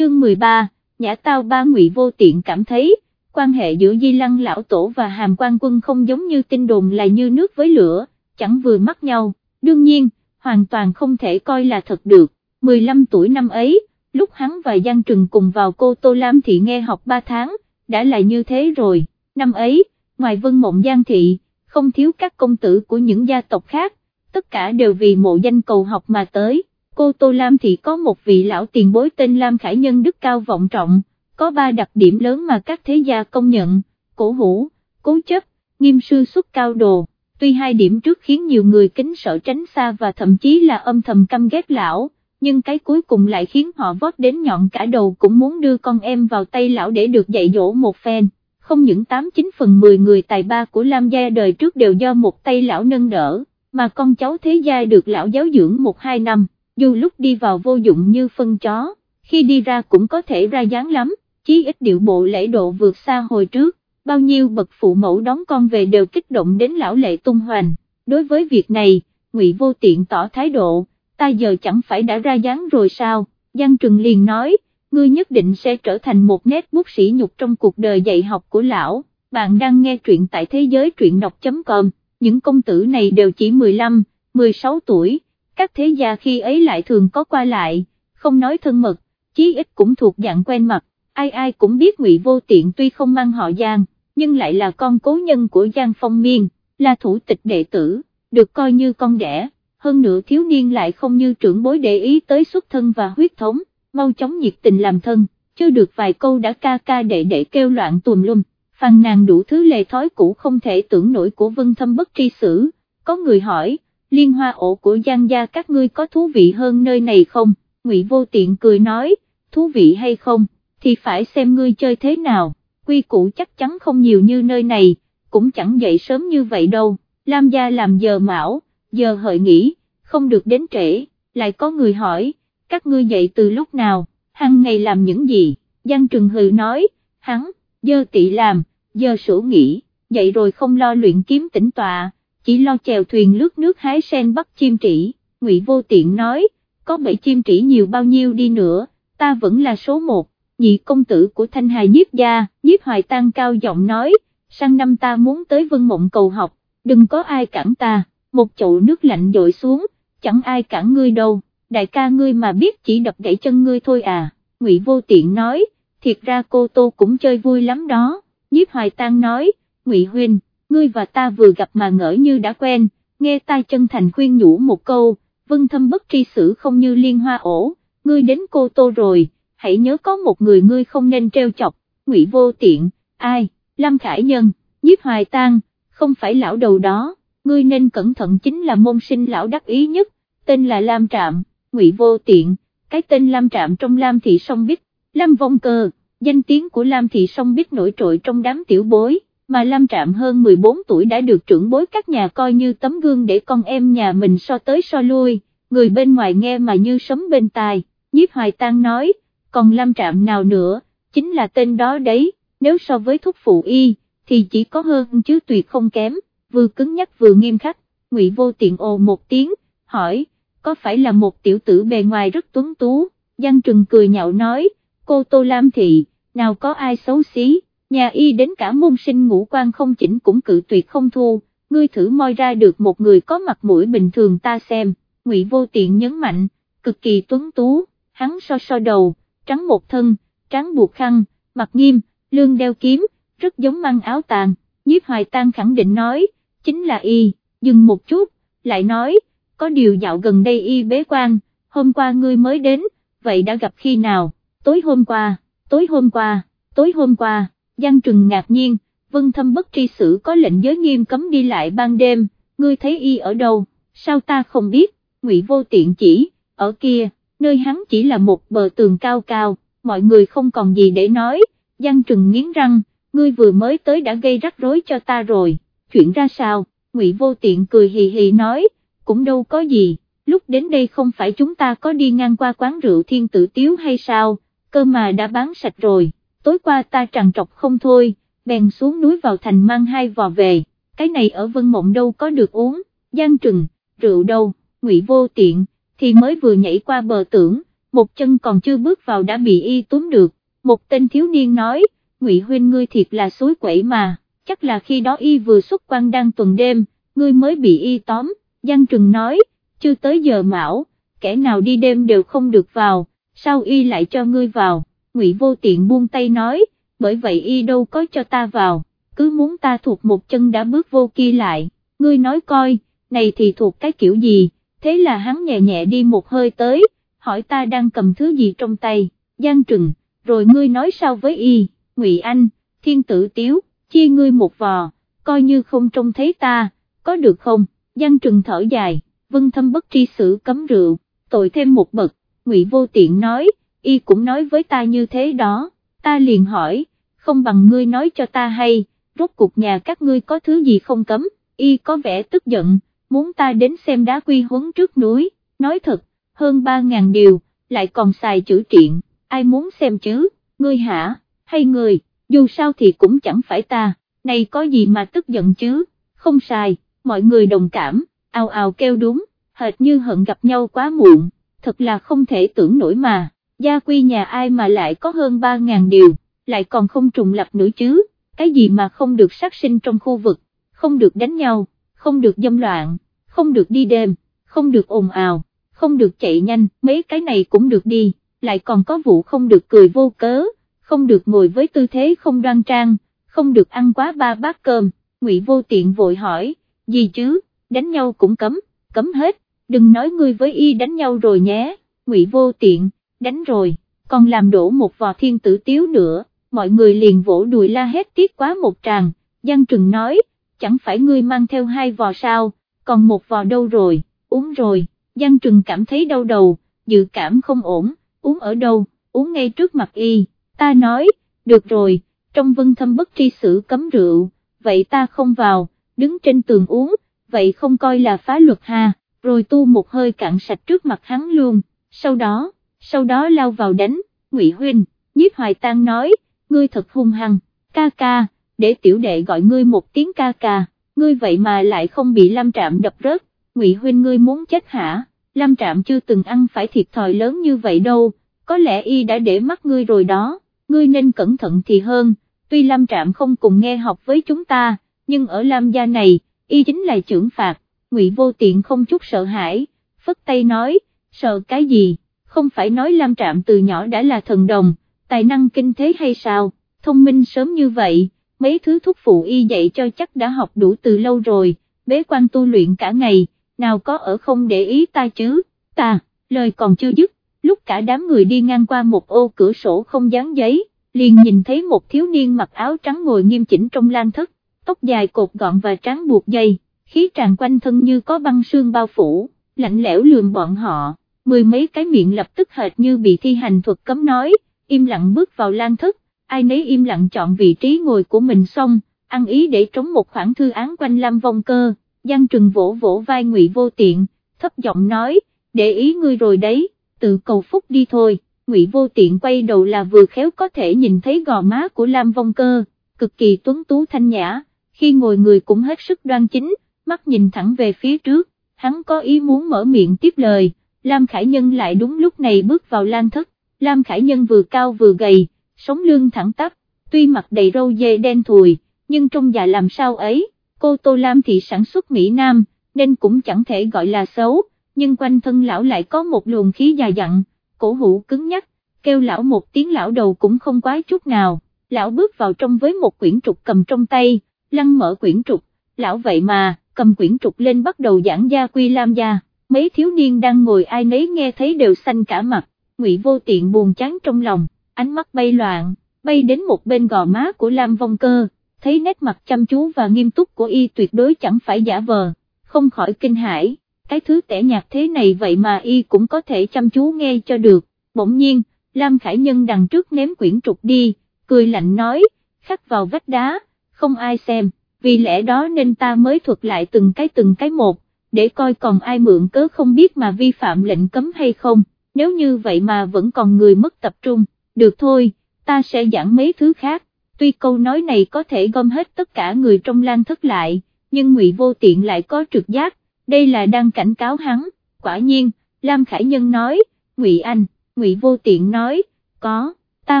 chương 13, nhã tao ba ngụy vô tiện cảm thấy, quan hệ giữa Di Lăng lão tổ và hàm quan quân không giống như tin đồn là như nước với lửa, chẳng vừa mắt nhau, đương nhiên, hoàn toàn không thể coi là thật được, 15 tuổi năm ấy, lúc hắn và Giang Trừng cùng vào cô Tô Lam Thị nghe học 3 tháng, đã là như thế rồi, năm ấy, ngoài vân mộng Giang Thị, không thiếu các công tử của những gia tộc khác, tất cả đều vì mộ danh cầu học mà tới, cô Tô Lam Thị có một vị lão tiền bối tên Lam Khải Nhân đức cao vọng trọng, có ba đặc điểm lớn mà các thế gia công nhận, cổ hủ, cố chấp, nghiêm sư xuất cao đồ, tuy hai điểm trước khiến nhiều người kính sợ tránh xa và thậm chí là âm thầm căm ghét lão, nhưng cái cuối cùng lại khiến họ vót đến nhọn cả đầu cũng muốn đưa con em vào tay lão để được dạy dỗ một phen. Không những 89 phần 10 người tài ba của Lam gia đời trước đều do một tay lão nâng đỡ, mà con cháu thế gia được lão giáo dưỡng một hai năm, dù lúc đi vào vô dụng như phân chó, khi đi ra cũng có thể ra dáng lắm, chí ít điệu bộ lễ độ vượt xa hồi trước, bao nhiêu bậc phụ mẫu đón con về đều kích động đến lão lệ tung hoành, đối với việc này, ngụy vô tiện tỏ thái độ, ta giờ chẳng phải đã ra dáng rồi sao, Giang Trừng liền nói, ngươi nhất định sẽ trở thành một nét bút sĩ nhục trong cuộc đời dạy học của lão, bạn đang nghe truyện tại thế giới truyện đọc.com, những công tử này đều chỉ 15, 16 tuổi, các thế gia khi ấy lại thường có qua lại, không nói thân mật, chí ít cũng thuộc dạng quen mặt, ai ai cũng biết ngụy vô tiện tuy không mang họ Giang, nhưng lại là con cố nhân của Giang Phong Miên, là thủ tịch đệ tử, được coi như con đẻ, hơn nữa thiếu niên lại không như trưởng bối để ý tới xuất thân và huyết thống, mau chóng nhiệt tình làm thân, chưa được vài câu đã ca ca đệ đệ kêu loạn tùm lum, phàn nàn đủ thứ lề thói cũ không thể tưởng nổi của vân thâm bất tri xử, có người hỏi, liên hoa ổ của Giang gia các ngươi có thú vị hơn nơi này không, ngụy vô tiện cười nói, thú vị hay không, thì phải xem ngươi chơi thế nào, quy củ chắc chắn không nhiều như nơi này, cũng chẳng dậy sớm như vậy đâu, Lam gia làm giờ mão, giờ hợi nghỉ, không được đến trễ, lại có người hỏi, các ngươi dậy từ lúc nào, hằng ngày làm những gì, Giang Trừng Hừ nói, hắn, giờ tị làm, giờ sủ nghỉ, dậy rồi không lo luyện kiếm tĩnh tọa, chỉ lo chèo thuyền lướt nước hái sen bắt chim trĩ, Ngụy Vô Tiện nói, có bảy chim trĩ nhiều bao nhiêu đi nữa, ta vẫn là số một, nhị công tử của Thanh Hài nhiếp gia, nhiếp hoài tăng cao giọng nói, sang năm ta muốn tới vân mộng cầu học, đừng có ai cản ta, một chậu nước lạnh dội xuống, chẳng ai cản ngươi đâu, đại ca ngươi mà biết chỉ đập gãy chân ngươi thôi à, Ngụy Vô Tiện nói, thiệt ra cô Tô cũng chơi vui lắm đó, nhiếp hoài tăng nói, Ngụy Huynh, ngươi và ta vừa gặp mà ngỡ như đã quen, nghe tai chân thành khuyên nhủ một câu, vân thâm bất tri xử không như liên hoa ổ, ngươi đến cô Tô rồi, hãy nhớ có một người ngươi không nên treo chọc, Ngụy Vô Tiện, ai, Lâm Khải Nhân, nhiếp hoài tang, không phải lão đầu đó, ngươi nên cẩn thận chính là môn sinh lão đắc ý nhất, tên là Lam Trạm, Ngụy Vô Tiện, cái tên Lam Trạm trong Lam Thị Song Bích, Lam Vong Cơ, danh tiếng của Lam Thị Song Bích nổi trội trong đám tiểu bối, mà Lam Trạm hơn 14 tuổi đã được trưởng bối các nhà coi như tấm gương để con em nhà mình so tới so lui, người bên ngoài nghe mà như sấm bên tai, nhiếp hoài tang nói, còn Lam Trạm nào nữa, chính là tên đó đấy, nếu so với thúc phụ y, thì chỉ có hơn chứ tuyệt không kém, vừa cứng nhắc vừa nghiêm khắc, ngụy vô tiện ồ một tiếng, hỏi, có phải là một tiểu tử bề ngoài rất tuấn tú, Giang Trừng cười nhạo nói, cô Tô Lam Thị, nào có ai xấu xí, nhà y đến cả môn sinh ngũ quan không chỉnh cũng cự tuyệt không thu, ngươi thử moi ra được một người có mặt mũi bình thường ta xem, ngụy vô tiện nhấn mạnh, cực kỳ tuấn tú, hắn so so đầu, trắng một thân, trắng buộc khăn, mặt nghiêm, lương đeo kiếm, rất giống mang áo tàn, nhiếp hoài tan khẳng định nói, chính là y, dừng một chút, lại nói, có điều dạo gần đây y bế quan, hôm qua ngươi mới đến, vậy đã gặp khi nào, tối hôm qua, tối hôm qua, tối hôm qua, Giang Trừng ngạc nhiên, vân thâm bất tri xử có lệnh giới nghiêm cấm đi lại ban đêm, ngươi thấy y ở đâu, sao ta không biết, ngụy vô tiện chỉ, ở kia, nơi hắn chỉ là một bờ tường cao cao, mọi người không còn gì để nói, Giang Trừng nghiến răng, ngươi vừa mới tới đã gây rắc rối cho ta rồi, chuyện ra sao, ngụy vô tiện cười hì hì nói, cũng đâu có gì, lúc đến đây không phải chúng ta có đi ngang qua quán rượu thiên tử tiếu hay sao, cơ mà đã bán sạch rồi, tối qua ta trằn trọc không thôi, bèn xuống núi vào thành mang hai vò về, cái này ở Vân Mộng đâu có được uống, Giang Trừng, rượu đâu, ngụy vô tiện, thì mới vừa nhảy qua bờ tưởng, một chân còn chưa bước vào đã bị y túm được, một tên thiếu niên nói, Ngụy huynh ngươi thiệt là suối quẩy mà, chắc là khi đó y vừa xuất quan đang tuần đêm, ngươi mới bị y tóm, Giang Trừng nói, chưa tới giờ mão, kẻ nào đi đêm đều không được vào, sao y lại cho ngươi vào, Ngụy vô tiện buông tay nói, bởi vậy y đâu có cho ta vào, cứ muốn ta thuộc một chân đã bước vô kia lại, ngươi nói coi, này thì thuộc cái kiểu gì, thế là hắn nhẹ nhẹ đi một hơi tới, hỏi ta đang cầm thứ gì trong tay, Giang Trừng, rồi ngươi nói sao với y, Ngụy Anh, thiên tử tiếu, chia ngươi một vò, coi như không trông thấy ta, có được không, Giang Trừng thở dài, vân thâm bất tri xử cấm rượu, tội thêm một bậc, Ngụy Vô Tiện nói, y cũng nói với ta như thế đó, ta liền hỏi, không bằng ngươi nói cho ta hay, rốt cuộc nhà các ngươi có thứ gì không cấm, y có vẻ tức giận, muốn ta đến xem đá quy huấn trước núi, nói thật, hơn ba ngàn điều, lại còn xài chữ triện, ai muốn xem chứ, ngươi hả, hay người, dù sao thì cũng chẳng phải ta, này có gì mà tức giận chứ, không sai, mọi người đồng cảm, ào ào kêu đúng, hệt như hận gặp nhau quá muộn, thật là không thể tưởng nổi mà, gia quy nhà ai mà lại có hơn ba ngàn điều, lại còn không trùng lập nữa chứ, cái gì mà không được sát sinh trong khu vực, không được đánh nhau, không được dâm loạn, không được đi đêm, không được ồn ào, không được chạy nhanh, mấy cái này cũng được đi, lại còn có vụ không được cười vô cớ, không được ngồi với tư thế không đoan trang, không được ăn quá ba bát cơm, ngụy vô tiện vội hỏi, gì chứ, đánh nhau cũng cấm, cấm hết, đừng nói ngươi với y đánh nhau rồi nhé, ngụy vô tiện, đánh rồi, còn làm đổ một vò thiên tử tiếu nữa, mọi người liền vỗ đùi la hết tiếc quá một tràng, Giang Trừng nói, chẳng phải ngươi mang theo hai vò sao, còn một vò đâu rồi, uống rồi, Giang Trừng cảm thấy đau đầu, dự cảm không ổn, uống ở đâu, uống ngay trước mặt y, ta nói, được rồi, trong vân thâm bất tri xử cấm rượu, vậy ta không vào, đứng trên tường uống, vậy không coi là phá luật ha, rồi tu một hơi cạn sạch trước mặt hắn luôn, sau đó, sau đó lao vào đánh, Ngụy Huynh, nhiếp hoài tang nói, ngươi thật hung hăng, ca ca, để tiểu đệ gọi ngươi một tiếng ca ca, ngươi vậy mà lại không bị Lam Trạm đập rớt, Ngụy Huynh ngươi muốn chết hả, Lam Trạm chưa từng ăn phải thiệt thòi lớn như vậy đâu, có lẽ y đã để mắt ngươi rồi đó, ngươi nên cẩn thận thì hơn, tuy Lam Trạm không cùng nghe học với chúng ta, nhưng ở Lam gia này, y chính là trưởng phạt, Ngụy Vô Tiện không chút sợ hãi, phất tay nói, sợ cái gì, không phải nói Lam Trạm từ nhỏ đã là thần đồng, tài năng kinh thế hay sao, thông minh sớm như vậy, mấy thứ thuốc phụ y dạy cho chắc đã học đủ từ lâu rồi, bế quan tu luyện cả ngày, nào có ở không để ý ta chứ, ta, lời còn chưa dứt, lúc cả đám người đi ngang qua một ô cửa sổ không dán giấy, liền nhìn thấy một thiếu niên mặc áo trắng ngồi nghiêm chỉnh trong lan thất, tóc dài cột gọn và trắng buộc dây, khí tràn quanh thân như có băng sương bao phủ, lạnh lẽo lườm bọn họ, mười mấy cái miệng lập tức hệt như bị thi hành thuật cấm nói, im lặng bước vào lan thức. ai nấy im lặng chọn vị trí ngồi của mình xong, ăn ý để trống một khoảng thư án quanh Lam Vong Cơ, Giang Trừng vỗ vỗ vai Ngụy Vô Tiện, thấp giọng nói, để ý ngươi rồi đấy, tự cầu phúc đi thôi, Ngụy Vô Tiện quay đầu là vừa khéo có thể nhìn thấy gò má của Lam Vong Cơ, cực kỳ tuấn tú thanh nhã, khi ngồi người cũng hết sức đoan chính, mắt nhìn thẳng về phía trước, hắn có ý muốn mở miệng tiếp lời, Lam Khải Nhân lại đúng lúc này bước vào lan thất, Lam Khải Nhân vừa cao vừa gầy, sống lưng thẳng tắp, tuy mặt đầy râu dê đen thùi, nhưng trông già làm sao ấy, cô Tô Lam thì sản xuất Mỹ Nam, nên cũng chẳng thể gọi là xấu, nhưng quanh thân lão lại có một luồng khí già dặn, cổ hủ cứng nhắc, kêu lão một tiếng lão đầu cũng không quái chút nào, lão bước vào trong với một quyển trục cầm trong tay, lăn mở quyển trục, lão vậy mà, cầm quyển trục lên bắt đầu giảng gia quy lam gia, mấy thiếu niên đang ngồi ai nấy nghe thấy đều xanh cả mặt, ngụy vô tiện buồn chán trong lòng, ánh mắt bay loạn, bay đến một bên gò má của Lam Vong Cơ, thấy nét mặt chăm chú và nghiêm túc của y tuyệt đối chẳng phải giả vờ, không khỏi kinh hãi, cái thứ tẻ nhạt thế này vậy mà y cũng có thể chăm chú nghe cho được, bỗng nhiên, Lam Khải Nhân đằng trước ném quyển trục đi, cười lạnh nói, khắc vào vách đá, không ai xem, vì lẽ đó nên ta mới thuật lại từng cái từng cái một, để coi còn ai mượn cớ không biết mà vi phạm lệnh cấm hay không, nếu như vậy mà vẫn còn người mất tập trung, được thôi, ta sẽ giảng mấy thứ khác, tuy câu nói này có thể gom hết tất cả người trong lan thất lại, nhưng ngụy vô tiện lại có trực giác, đây là đang cảnh cáo hắn, quả nhiên, Lam Khải Nhân nói, ngụy Anh, Ngụy Vô Tiện nói, có, ta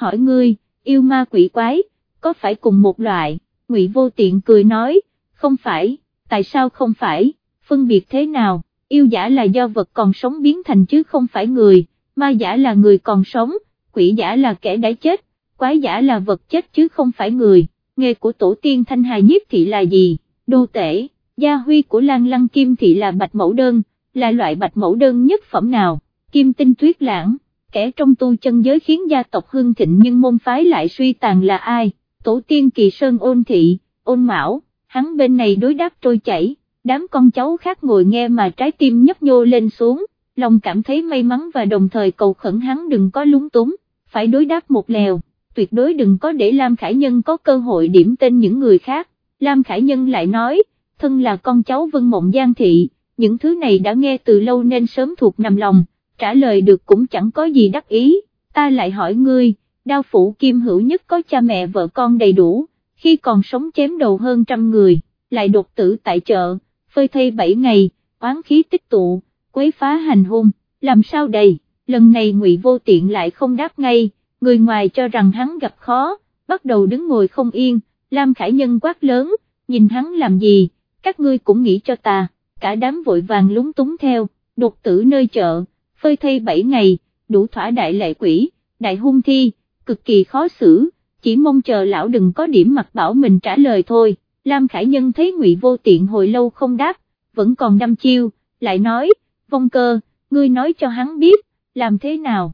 hỏi ngươi, yêu ma quỷ quái, có phải cùng một loại, Ngụy Vô Tiện cười nói, không phải, tại sao không phải, phân biệt thế nào, yêu giả là do vật còn sống biến thành chứ không phải người, ma giả là người còn sống, quỷ giả là kẻ đã chết, quái giả là vật chết chứ không phải người, nghề của tổ tiên Thanh Hà Nhiếp Thị là gì, đô tể, gia huy của Lan Lăng Kim Thị là bạch mẫu đơn, là loại bạch mẫu đơn nhất phẩm nào, kim tinh tuyết lãng, kẻ trong tu chân giới khiến gia tộc hương thịnh nhưng môn phái lại suy tàn là ai, tổ tiên kỳ sơn ôn thị, ôn mão, hắn bên này đối đáp trôi chảy, đám con cháu khác ngồi nghe mà trái tim nhấp nhô lên xuống, lòng cảm thấy may mắn và đồng thời cầu khẩn hắn đừng có lúng túng, phải đối đáp một lèo, tuyệt đối đừng có để Lam Khải Nhân có cơ hội điểm tên những người khác, Lam Khải Nhân lại nói, thân là con cháu Vân Mộng Giang Thị, những thứ này đã nghe từ lâu nên sớm thuộc nằm lòng, trả lời được cũng chẳng có gì đắc ý, ta lại hỏi ngươi, đao phủ kim hữu nhất có cha mẹ vợ con đầy đủ, khi còn sống chém đầu hơn trăm người, lại đột tử tại chợ, phơi thay bảy ngày, oán khí tích tụ, quấy phá hành hung, làm sao đây, lần này ngụy vô tiện lại không đáp ngay, người ngoài cho rằng hắn gặp khó, bắt đầu đứng ngồi không yên, Lam Khải Nhân quát lớn, nhìn hắn làm gì, các ngươi cũng nghĩ cho ta, cả đám vội vàng lúng túng theo, đột tử nơi chợ, phơi thay bảy ngày, đủ thỏa đại lệ quỷ, đại hung thi, cực kỳ khó xử, chỉ mong chờ lão đừng có điểm mặt bảo mình trả lời thôi, Lam Khải Nhân thấy ngụy vô tiện hồi lâu không đáp, vẫn còn đăm chiêu, lại nói, vong cơ, ngươi nói cho hắn biết, làm thế nào,